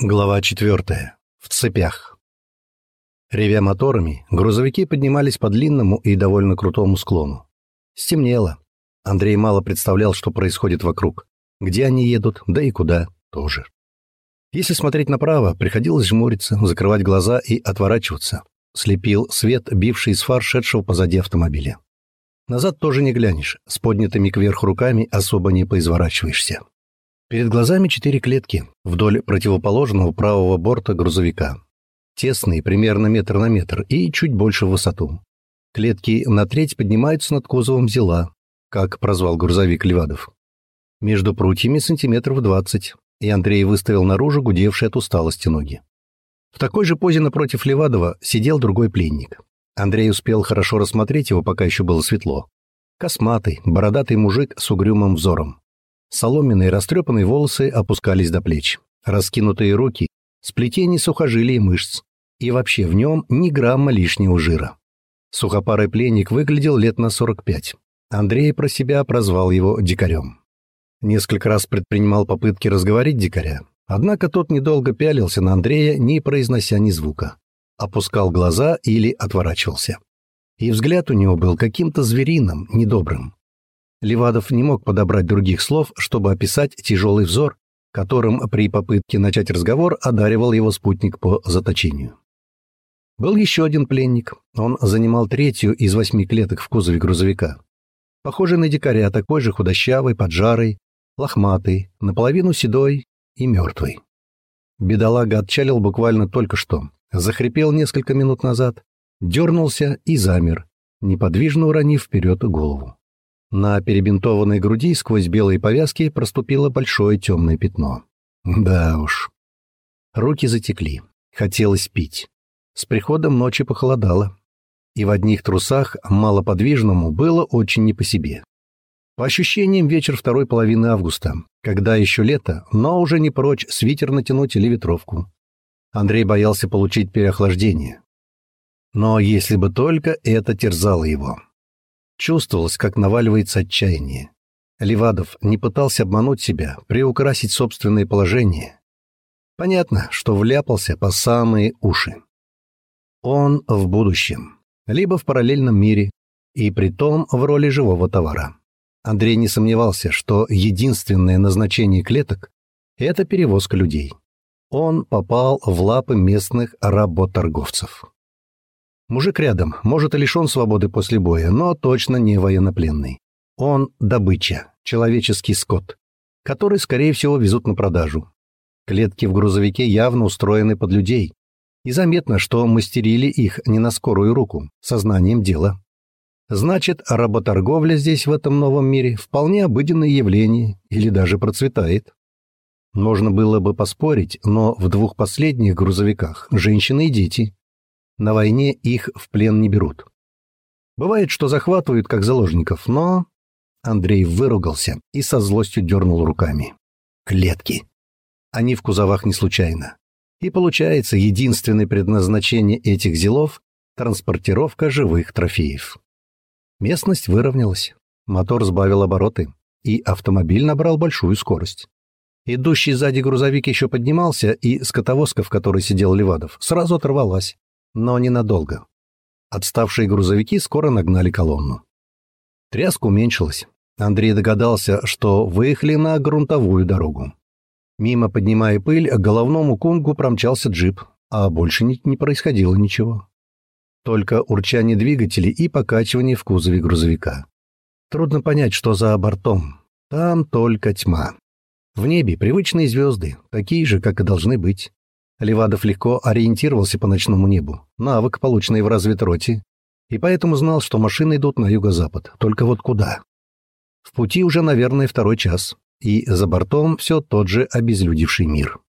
Глава четвертая. В цепях. Ревя моторами, грузовики поднимались по длинному и довольно крутому склону. Стемнело. Андрей мало представлял, что происходит вокруг. Где они едут, да и куда тоже. Если смотреть направо, приходилось жмуриться, закрывать глаза и отворачиваться. Слепил свет, бивший из фар шедшего позади автомобиля. Назад тоже не глянешь, с поднятыми кверху руками особо не поизворачиваешься. Перед глазами четыре клетки вдоль противоположного правого борта грузовика. Тесные, примерно метр на метр, и чуть больше в высоту. Клетки на треть поднимаются над кузовом зела, как прозвал грузовик Левадов. Между прутьями сантиметров двадцать, и Андрей выставил наружу гудевшие от усталости ноги. В такой же позе напротив Левадова сидел другой пленник. Андрей успел хорошо рассмотреть его, пока еще было светло. Косматый, бородатый мужик с угрюмым взором. Соломенные растрепанные волосы опускались до плеч. Раскинутые руки, сплетение сухожилий и мышц. И вообще в нем ни грамма лишнего жира. Сухопарый пленник выглядел лет на 45. Андрей про себя прозвал его дикарем. Несколько раз предпринимал попытки разговорить дикаря, однако тот недолго пялился на Андрея, не произнося ни звука. Опускал глаза или отворачивался. И взгляд у него был каким-то звериным, недобрым. Левадов не мог подобрать других слов, чтобы описать тяжелый взор, которым при попытке начать разговор одаривал его спутник по заточению. Был еще один пленник. Он занимал третью из восьми клеток в кузове грузовика. Похожий на дикаря, такой же худощавый, поджарый, лохматый, наполовину седой и мертвый. Бедолага отчалил буквально только что. Захрипел несколько минут назад, дернулся и замер, неподвижно уронив вперед голову. На перебинтованной груди сквозь белые повязки проступило большое темное пятно. Да уж. Руки затекли. Хотелось пить. С приходом ночи похолодало. И в одних трусах малоподвижному было очень не по себе. По ощущениям, вечер второй половины августа, когда еще лето, но уже не прочь свитер натянуть или ветровку. Андрей боялся получить переохлаждение. Но если бы только это терзало его. Чувствовалось, как наваливается отчаяние. Левадов не пытался обмануть себя, приукрасить собственное положение. Понятно, что вляпался по самые уши. Он в будущем, либо в параллельном мире, и притом в роли живого товара. Андрей не сомневался, что единственное назначение клеток — это перевозка людей. Он попал в лапы местных работорговцев. Мужик рядом, может и лишен свободы после боя, но точно не военнопленный. Он добыча, человеческий скот, который, скорее всего, везут на продажу. Клетки в грузовике явно устроены под людей. И заметно, что мастерили их не на скорую руку, сознанием дела. Значит, работорговля здесь, в этом новом мире, вполне обыденное явление или даже процветает. Можно было бы поспорить, но в двух последних грузовиках женщины и дети. На войне их в плен не берут. Бывает, что захватывают как заложников, но... Андрей выругался и со злостью дернул руками. Клетки. Они в кузовах не случайно. И получается, единственное предназначение этих зелов — транспортировка живых трофеев. Местность выровнялась, мотор сбавил обороты, и автомобиль набрал большую скорость. Идущий сзади грузовик еще поднимался, и скотовозка, в которой сидел Левадов, сразу оторвалась но ненадолго. Отставшие грузовики скоро нагнали колонну. Тряска уменьшилась. Андрей догадался, что выехали на грунтовую дорогу. Мимо, поднимая пыль, к головному кунгу промчался джип, а больше не, происходило ничего. Только урчание двигателей и покачивание в кузове грузовика. Трудно понять, что за бортом. Там только тьма. В небе привычные звезды, такие же, как и должны быть. Левадов легко ориентировался по ночному небу, навык, полученный в разведроте, и поэтому знал, что машины идут на юго-запад. Только вот куда? В пути уже, наверное, второй час, и за бортом все тот же обезлюдивший мир.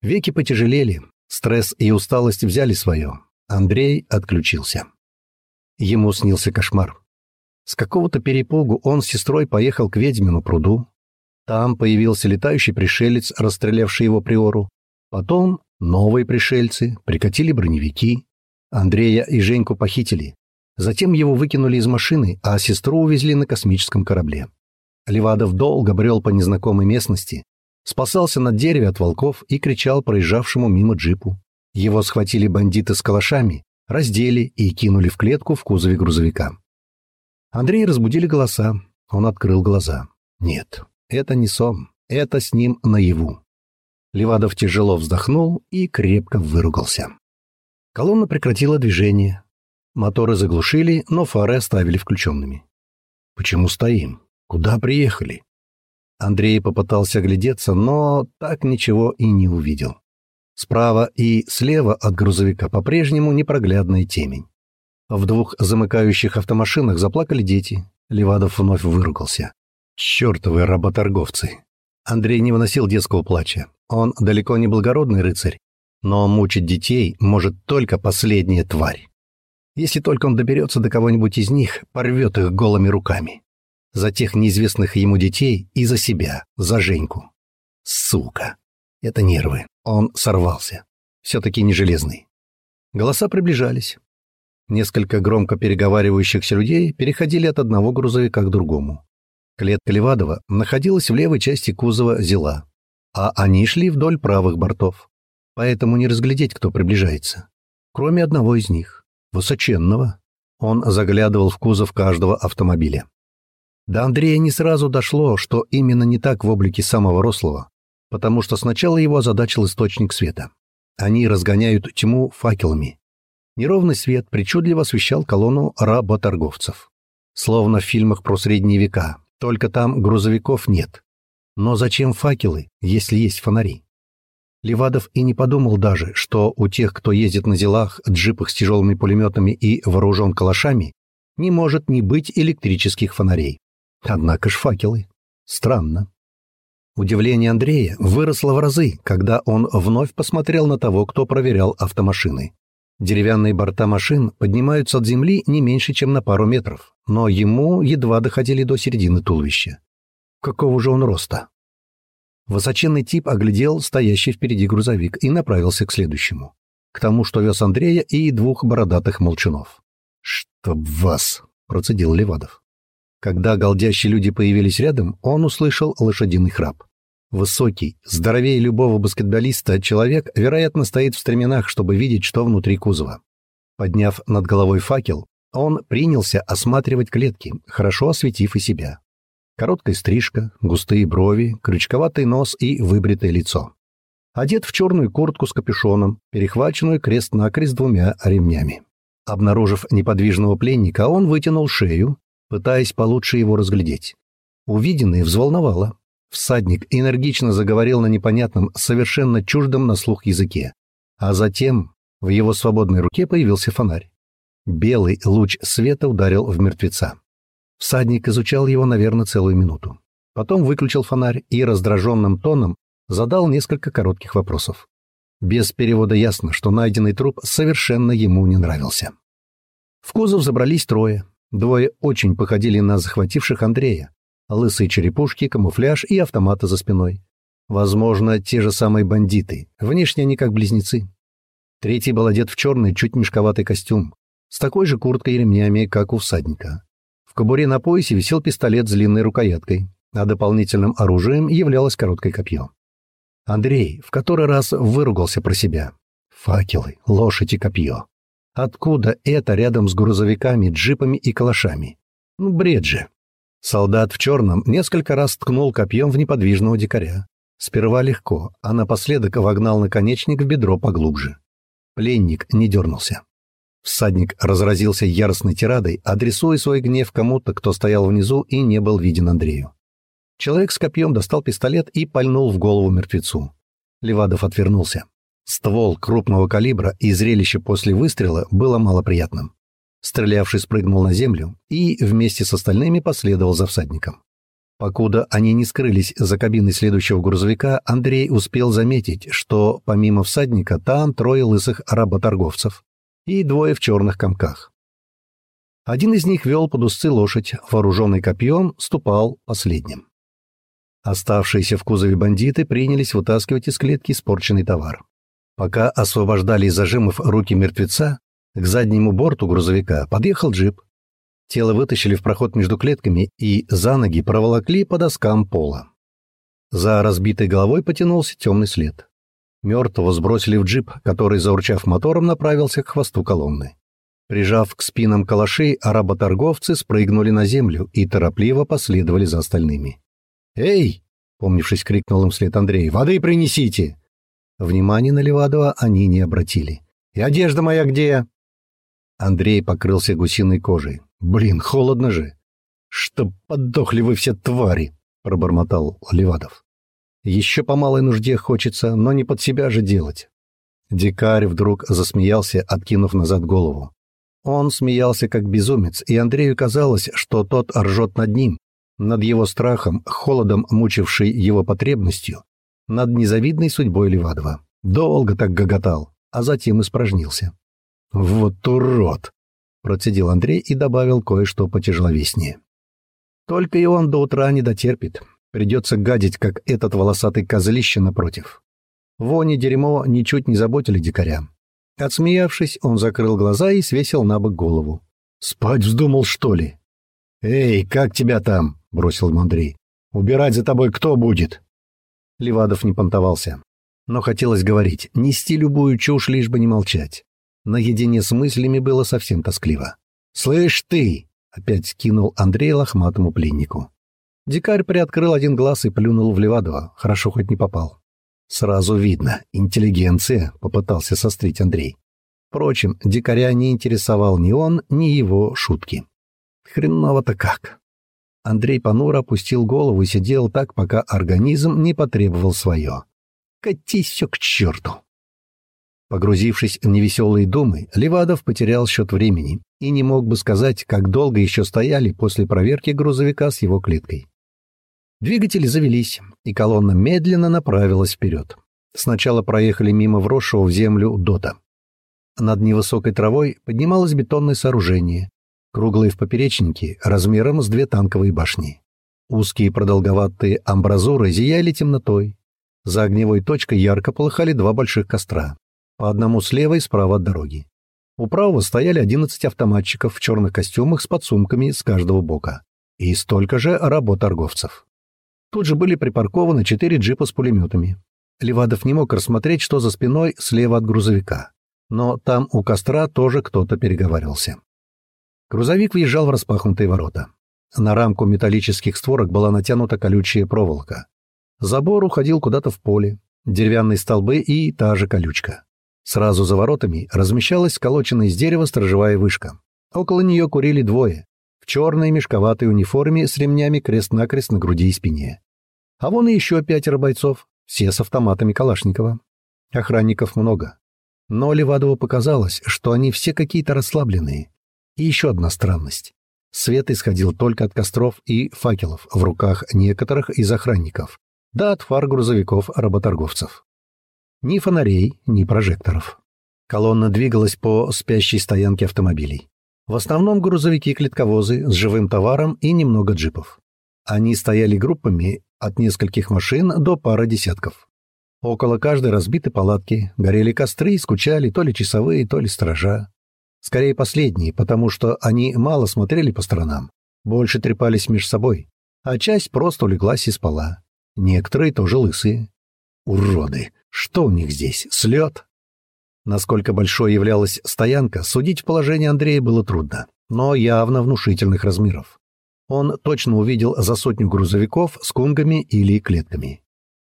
Веки потяжелели, стресс и усталость взяли свое. Андрей отключился. Ему снился кошмар. С какого-то перепугу он с сестрой поехал к ведьмину пруду. Там появился летающий пришелец, расстрелявший его приору, Потом новые пришельцы прикатили броневики. Андрея и Женьку похитили. Затем его выкинули из машины, а сестру увезли на космическом корабле. Левадов долго брел по незнакомой местности, спасался на дереве от волков и кричал проезжавшему мимо джипу. Его схватили бандиты с калашами, раздели и кинули в клетку в кузове грузовика. Андрей разбудили голоса. Он открыл глаза. Нет, это не сон, это с ним наяву. Левадов тяжело вздохнул и крепко выругался. Колонна прекратила движение. Моторы заглушили, но фары оставили включенными. «Почему стоим? Куда приехали?» Андрей попытался оглядеться, но так ничего и не увидел. Справа и слева от грузовика по-прежнему непроглядная темень. В двух замыкающих автомашинах заплакали дети. Левадов вновь выругался. «Чёртовы работорговцы!» Андрей не выносил детского плача. Он далеко не благородный рыцарь, но мучить детей может только последняя тварь. Если только он доберется до кого-нибудь из них, порвет их голыми руками. За тех неизвестных ему детей и за себя, за Женьку. Сука! Это нервы. Он сорвался. Все-таки не железный. Голоса приближались. Несколько громко переговаривающихся людей переходили от одного грузовика к другому. Клетка Левадова находилась в левой части кузова «Зела», а они шли вдоль правых бортов. Поэтому не разглядеть, кто приближается. Кроме одного из них, высоченного. Он заглядывал в кузов каждого автомобиля. До Андрея не сразу дошло, что именно не так в облике самого рослого, потому что сначала его озадачил источник света. Они разгоняют тьму факелами. Неровный свет причудливо освещал колонну работорговцев. Словно в фильмах про средние века, только там грузовиков нет. Но зачем факелы, если есть фонари? Левадов и не подумал даже, что у тех, кто ездит на зелах, джипах с тяжелыми пулеметами и вооружен калашами, не может не быть электрических фонарей. Однако ж факелы. Странно. Удивление Андрея выросло в разы, когда он вновь посмотрел на того, кто проверял автомашины. Деревянные борта машин поднимаются от земли не меньше, чем на пару метров, но ему едва доходили до середины туловища. Какого же он роста? Высоченный тип оглядел стоящий впереди грузовик и направился к следующему. К тому, что вез Андрея и двух бородатых молчунов. «Чтоб вас!» — процедил Левадов. Когда голдящие люди появились рядом, он услышал лошадиный храп. Высокий, здоровее любого баскетболиста, человек, вероятно, стоит в стременах, чтобы видеть, что внутри кузова. Подняв над головой факел, он принялся осматривать клетки, хорошо осветив и себя. Короткая стрижка, густые брови, крючковатый нос и выбритое лицо. Одет в черную куртку с капюшоном, перехваченную крест-накрест двумя ремнями. Обнаружив неподвижного пленника, он вытянул шею, пытаясь получше его разглядеть. Увиденное взволновало. Всадник энергично заговорил на непонятном, совершенно чуждом на слух языке. А затем в его свободной руке появился фонарь. Белый луч света ударил в мертвеца. Всадник изучал его, наверное, целую минуту. Потом выключил фонарь и раздраженным тоном задал несколько коротких вопросов. Без перевода ясно, что найденный труп совершенно ему не нравился. В кузов забрались трое. Двое очень походили на захвативших Андрея лысые черепушки, камуфляж и автоматы за спиной. Возможно, те же самые бандиты. Внешне они как близнецы. Третий был одет в черный, чуть мешковатый костюм, с такой же курткой и ремнями, как у всадника. В кобуре на поясе висел пистолет с длинной рукояткой, а дополнительным оружием являлось короткое копье. Андрей в который раз выругался про себя. Факелы, лошадь и копье. Откуда это рядом с грузовиками, джипами и калашами? Ну, бред же. Солдат в черном несколько раз ткнул копьем в неподвижного дикаря. Сперва легко, а напоследок вогнал наконечник в бедро поглубже. Пленник не дернулся. Всадник разразился яростной тирадой, адресуя свой гнев кому-то, кто стоял внизу и не был виден Андрею. Человек с копьем достал пистолет и пальнул в голову мертвецу. Левадов отвернулся. Ствол крупного калибра и зрелище после выстрела было малоприятным. Стрелявший спрыгнул на землю и вместе с остальными последовал за всадником. Покуда они не скрылись за кабиной следующего грузовика, Андрей успел заметить, что помимо всадника там трое лысых работорговцев и двое в черных комках. Один из них вел под узцы лошадь, вооруженный копьем, ступал последним. Оставшиеся в кузове бандиты принялись вытаскивать из клетки испорченный товар. Пока освобождали из зажимов руки мертвеца, к заднему борту грузовика подъехал джип. Тело вытащили в проход между клетками и за ноги проволокли по доскам пола. За разбитой головой потянулся темный след. Мертвого сбросили в джип, который, заурчав мотором, направился к хвосту колонны. Прижав к спинам калашей, работорговцы спрыгнули на землю и торопливо последовали за остальными. «Эй!» — помнившись, крикнул им вслед Андрей. «Воды принесите!» Внимания на Левадова они не обратили. «И одежда моя где?» Андрей покрылся гусиной кожей. «Блин, холодно же!» «Чтоб подохли вы все твари!» — пробормотал Левадов. Еще по малой нужде хочется, но не под себя же делать. Дикарь вдруг засмеялся, откинув назад голову. Он смеялся как безумец, и Андрею казалось, что тот ржет над ним, над его страхом, холодом, мучившей его потребностью, над незавидной судьбой Левадова. Долго так гоготал, а затем испражнился. «Вот урод!» — процедил Андрей и добавил кое-что потяжеловеснее. «Только и он до утра не дотерпит. Придется гадить, как этот волосатый козлище напротив. Вони дерьмо ничуть не заботили дикаря. Отсмеявшись, он закрыл глаза и свесил на бок голову. «Спать вздумал, что ли?» «Эй, как тебя там?» — бросил ему Андрей. «Убирать за тобой кто будет?» Левадов не понтовался. Но хотелось говорить, нести любую чушь, лишь бы не молчать. Наедине с мыслями было совсем тоскливо. «Слышь ты!» — опять кинул Андрей лохматому пленнику. Дикарь приоткрыл один глаз и плюнул в Левадова. Хорошо хоть не попал. Сразу видно, интеллигенция, попытался сострить Андрей. Впрочем, дикаря не интересовал ни он, ни его шутки. Хреново-то как. Андрей понуро опустил голову и сидел так, пока организм не потребовал свое. Катись все к черту. Погрузившись в невеселые думы, Левадов потерял счет времени и не мог бы сказать, как долго еще стояли после проверки грузовика с его клеткой. Двигатели завелись, и колонна медленно направилась вперед. Сначала проехали мимо вросшего в землю дота. Над невысокой травой поднималось бетонное сооружение, круглое в поперечнике, размером с две танковые башни. Узкие продолговатые амбразуры зияли темнотой. За огневой точкой ярко полыхали два больших костра, по одному слева и справа от дороги. У правого стояли 11 автоматчиков в черных костюмах с подсумками с каждого бока и столько же работорговцев. Тут же были припаркованы четыре джипа с пулеметами. Левадов не мог рассмотреть, что за спиной слева от грузовика. Но там у костра тоже кто-то переговаривался. Грузовик въезжал в распахнутые ворота. На рамку металлических створок была натянута колючая проволока. Забор уходил куда-то в поле, деревянные столбы и та же колючка. Сразу за воротами размещалась сколоченная из дерева сторожевая вышка. Около нее курили двое, в черной мешковатой униформе с ремнями крест-накрест на груди и спине. А вон и еще пятеро бойцов, все с автоматами Калашникова. Охранников много. Но Левадову показалось, что они все какие-то расслабленные. И еще одна странность. Свет исходил только от костров и факелов в руках некоторых из охранников, да от фар грузовиков-работорговцев. Ни фонарей, ни прожекторов. Колонна двигалась по спящей стоянке автомобилей. В основном грузовики-клетковозы с живым товаром и немного джипов. Они стояли группами от нескольких машин до пары десятков. Около каждой разбиты палатки, горели костры и скучали то ли часовые, то ли сторожа. Скорее последние, потому что они мало смотрели по сторонам, больше трепались меж собой, а часть просто улеглась и спала. Некоторые тоже лысые. Уроды! Что у них здесь? Слет? Насколько большой являлась стоянка, судить в положении Андрея было трудно, но явно внушительных размеров. Он точно увидел за сотню грузовиков с кунгами или клетками.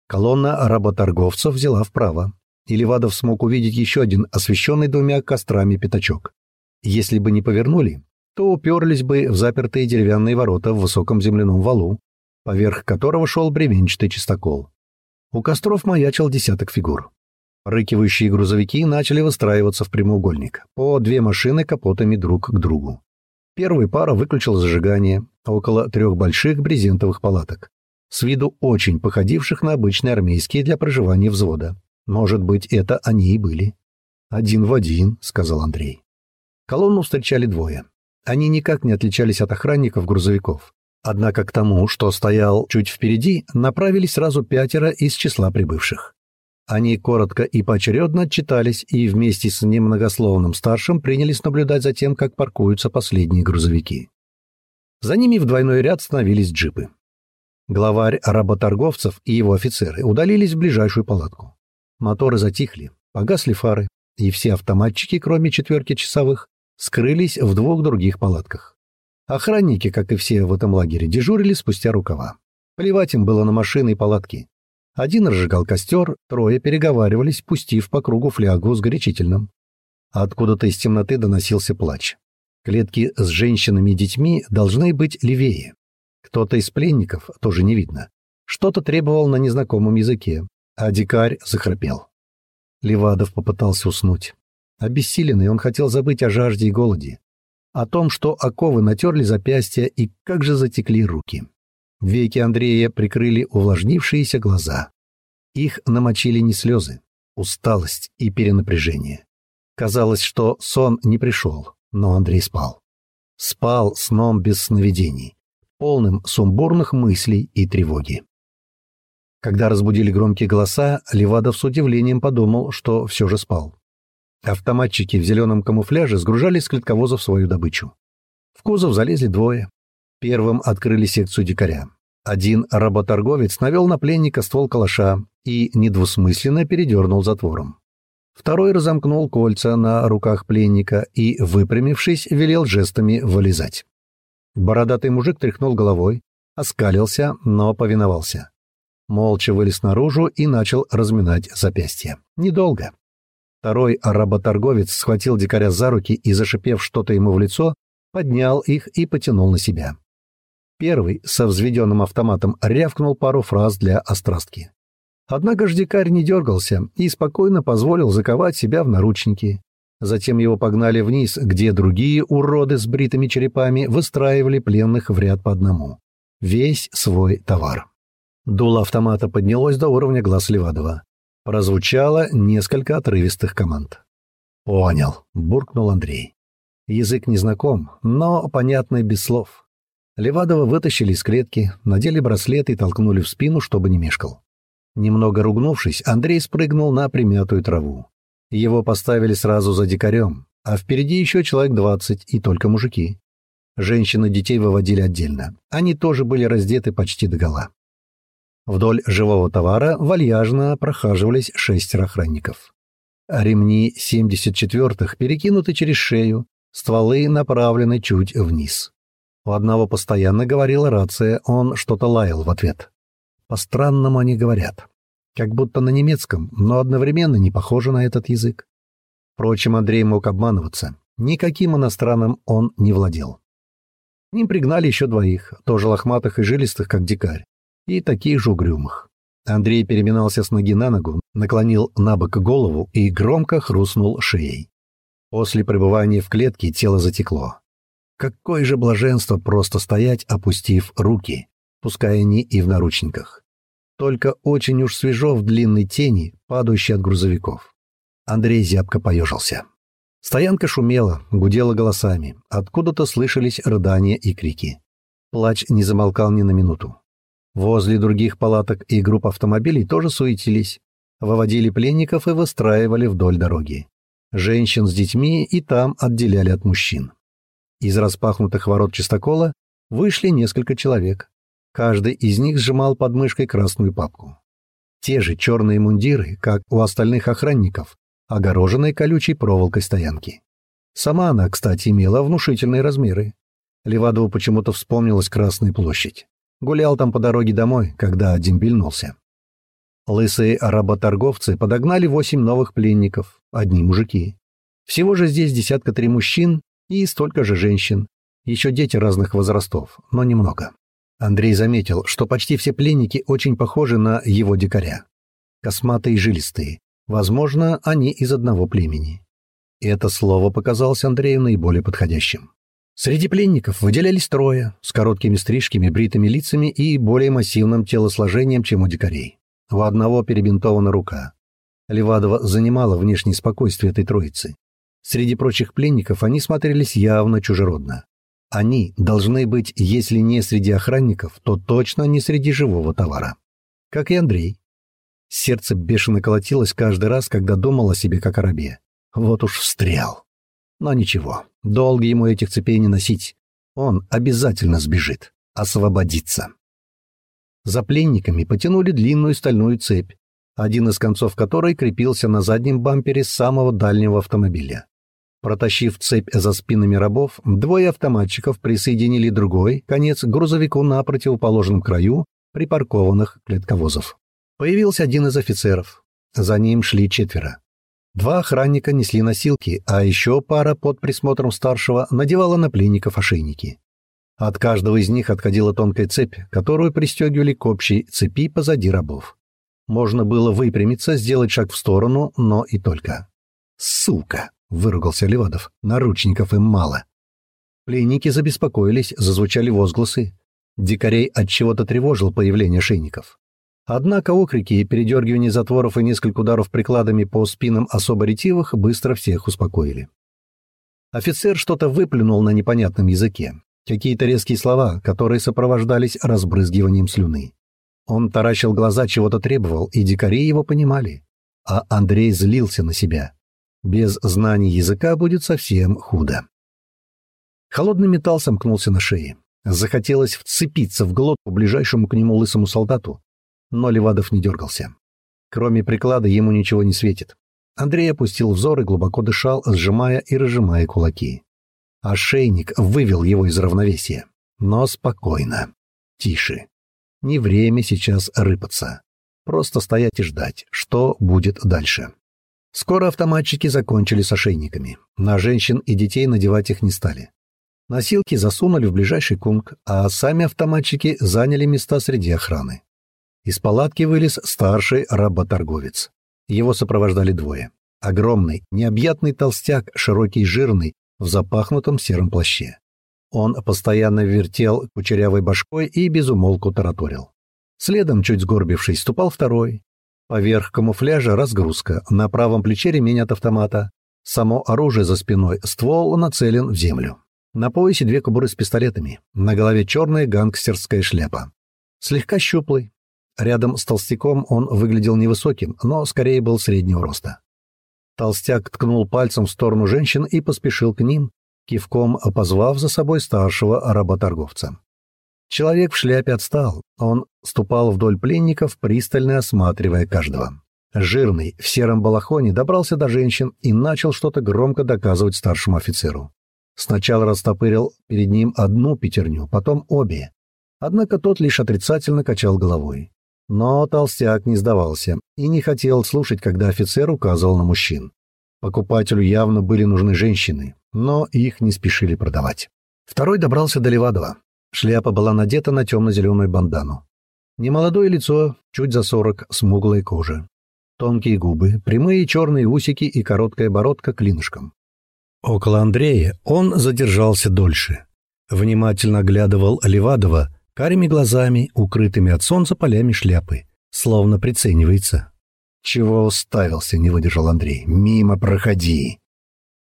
Колонна работорговцев взяла вправо, и Левадов смог увидеть еще один освещенный двумя кострами пятачок. Если бы не повернули, то уперлись бы в запертые деревянные ворота в высоком земляном валу, поверх которого шел бревенчатый чистокол. У костров маячил десяток фигур. Рыкивающие грузовики начали выстраиваться в прямоугольник, по две машины капотами друг к другу. Первая пара выключила зажигание, около трех больших брезентовых палаток, с виду очень походивших на обычные армейские для проживания взвода. Может быть, это они и были. «Один в один», — сказал Андрей. Колонну встречали двое. Они никак не отличались от охранников грузовиков. Однако к тому, что стоял чуть впереди, направились сразу пятеро из числа прибывших. Они коротко и поочередно отчитались и вместе с немногословным старшим принялись наблюдать за тем, как паркуются последние грузовики. За ними в двойной ряд становились джипы. Главарь работорговцев и его офицеры удалились в ближайшую палатку. Моторы затихли, погасли фары, и все автоматчики, кроме четверки часовых, скрылись в двух других палатках. Охранники, как и все в этом лагере, дежурили спустя рукава. Плевать им было на машины и палатки. Один разжигал костер, трое переговаривались, пустив по кругу флягу с горячительным. Откуда-то из темноты доносился плач. Клетки с женщинами и детьми должны быть левее. Кто-то из пленников, тоже не видно, что-то требовал на незнакомом языке, а дикарь захрапел. Левадов попытался уснуть. Обессиленный он хотел забыть о жажде и голоде, о том, что оковы натерли запястья и как же затекли руки. Веки Андрея прикрыли увлажнившиеся глаза. Их намочили не слезы, усталость и перенапряжение. Казалось, что сон не пришел, но Андрей спал. Спал сном без сновидений, полным сумбурных мыслей и тревоги. Когда разбудили громкие голоса, Левадов с удивлением подумал, что все же спал. Автоматчики в зеленом камуфляже сгружали с клетковозов свою добычу. В кузов залезли двое. Первым открыли секцию дикаря. Один работорговец навел на пленника ствол калаша и недвусмысленно передернул затвором. Второй разомкнул кольца на руках пленника и, выпрямившись, велел жестами вылезать. Бородатый мужик тряхнул головой, оскалился, но повиновался. Молча вылез наружу и начал разминать запястье. Недолго. Второй работорговец схватил дикаря за руки и, зашипев что-то ему в лицо, поднял их и потянул на себя. Первый, со взведенным автоматом, рявкнул пару фраз для острастки. Однако ж дикарь не дергался и спокойно позволил заковать себя в наручники. Затем его погнали вниз, где другие уроды с бритыми черепами выстраивали пленных в ряд по одному. Весь свой товар. Дуло автомата поднялось до уровня глаз Левадова. Прозвучало несколько отрывистых команд. «Понял», — буркнул Андрей. Язык незнаком, но понятный без слов. Левадова вытащили из клетки, надели браслеты и толкнули в спину, чтобы не мешкал. Немного ругнувшись, Андрей спрыгнул на примятую траву. Его поставили сразу за дикарем, а впереди еще человек двадцать, и только мужики. Женщины детей выводили отдельно. Они тоже были раздеты почти догола. Вдоль живого товара вальяжно прохаживались шестеро охранников. Ремни 74-х перекинуты через шею, стволы направлены чуть вниз. У одного постоянно говорила рация, он что-то лаял в ответ. По-странному они говорят как будто на немецком, но одновременно не похоже на этот язык. Впрочем, Андрей мог обманываться. Никаким иностранным он не владел. К ним пригнали еще двоих, тоже лохматых и жилистых, как дикарь, и таких же угрюмых. Андрей переминался с ноги на ногу, наклонил на бок голову и громко хрустнул шеей. После пребывания в клетке тело затекло. Какое же блаженство просто стоять, опустив руки, пускай они и в наручниках только очень уж свежо в длинной тени, падающей от грузовиков. Андрей зябко поежился. Стоянка шумела, гудела голосами, откуда-то слышались рыдания и крики. Плач не замолкал ни на минуту. Возле других палаток и групп автомобилей тоже суетились, выводили пленников и выстраивали вдоль дороги. Женщин с детьми и там отделяли от мужчин. Из распахнутых ворот чистокола вышли несколько человек. Каждый из них сжимал под мышкой красную папку. Те же черные мундиры, как у остальных охранников, огороженные колючей проволокой стоянки. Сама она, кстати, имела внушительные размеры. Левадову почему-то вспомнилась Красная площадь. Гулял там по дороге домой, когда дембельнулся. Лысые работорговцы подогнали восемь новых пленников, одни мужики. Всего же здесь десятка три мужчин и столько же женщин. Еще дети разных возрастов, но немного. Андрей заметил, что почти все пленники очень похожи на его дикаря. Косматые и жилистые. Возможно, они из одного племени. И это слово показалось Андрею наиболее подходящим. Среди пленников выделялись трое, с короткими стрижками, бритыми лицами и более массивным телосложением, чем у дикарей. У одного перебинтована рука. Левадова занимала внешнее спокойствие этой троицы. Среди прочих пленников они смотрелись явно чужеродно. Они должны быть, если не среди охранников, то точно не среди живого товара. Как и Андрей. Сердце бешено колотилось каждый раз, когда думал о себе как о рабе. Вот уж встрял. Но ничего, долго ему этих цепей не носить. Он обязательно сбежит, освободится. За пленниками потянули длинную стальную цепь, один из концов которой крепился на заднем бампере самого дальнего автомобиля. Протащив цепь за спинами рабов, двое автоматчиков присоединили другой конец грузовику на противоположном краю припаркованных клетковозов. Появился один из офицеров. За ним шли четверо. Два охранника несли носилки, а еще пара под присмотром старшего надевала на пленников ошейники. От каждого из них отходила тонкая цепь, которую пристегивали к общей цепи позади рабов. Можно было выпрямиться, сделать шаг в сторону, но и только. «Сука!» — выругался Левадов. «Наручников им мало». Пленники забеспокоились, зазвучали возгласы. Дикарей от чего-то тревожил появление шейников. Однако окрики, передергивание затворов и несколько ударов прикладами по спинам особо ретивых быстро всех успокоили. Офицер что-то выплюнул на непонятном языке. Какие-то резкие слова, которые сопровождались разбрызгиванием слюны. Он таращил глаза, чего-то требовал, и дикари его понимали. А Андрей злился на себя. Без знаний языка будет совсем худо. Холодный металл сомкнулся на шее. Захотелось вцепиться в глотку ближайшему к нему лысому солдату, но Левадов не дергался. Кроме приклада ему ничего не светит. Андрей опустил взор и глубоко дышал, сжимая и разжимая кулаки. Ошейник вывел его из равновесия. Но спокойно. Тише. Не время сейчас рыпаться. Просто стоять и ждать, что будет дальше. Скоро автоматчики закончили с ошейниками. На женщин и детей надевать их не стали. Носилки засунули в ближайший кунг, а сами автоматчики заняли места среди охраны. Из палатки вылез старший работорговец. Его сопровождали двое. Огромный, необъятный толстяк, широкий и жирный, в запахнутом сером плаще. Он постоянно вертел кучерявой башкой и безумолку тараторил. Следом, чуть сгорбившись, ступал второй. Поверх камуфляжа разгрузка, на правом плече ремень от автомата. Само оружие за спиной, ствол нацелен в землю. На поясе две кобуры с пистолетами, на голове черная гангстерская шляпа. Слегка щуплый. Рядом с толстяком он выглядел невысоким, но скорее был среднего роста. Толстяк ткнул пальцем в сторону женщин и поспешил к ним, кивком позвав за собой старшего работорговца. Человек в шляпе отстал, он ступал вдоль пленников, пристально осматривая каждого. Жирный, в сером балахоне, добрался до женщин и начал что-то громко доказывать старшему офицеру. Сначала растопырил перед ним одну пятерню, потом обе. Однако тот лишь отрицательно качал головой. Но толстяк не сдавался и не хотел слушать, когда офицер указывал на мужчин. Покупателю явно были нужны женщины, но их не спешили продавать. Второй добрался до Левадова. Шляпа была надета на темно-зеленую бандану. Немолодое лицо, чуть за сорок, смуглая кожа. Тонкие губы, прямые черные усики и короткая бородка клинышком. Около Андрея он задержался дольше. Внимательно оглядывал Левадова карими глазами, укрытыми от солнца полями шляпы, словно приценивается. «Чего уставился?» — не выдержал Андрей. «Мимо проходи!»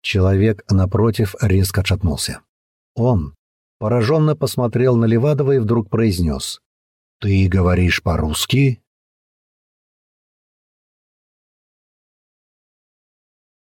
Человек, напротив, резко отшатнулся. Он пораженно посмотрел на Левадова и вдруг произнес. «Ты говоришь по-русски?»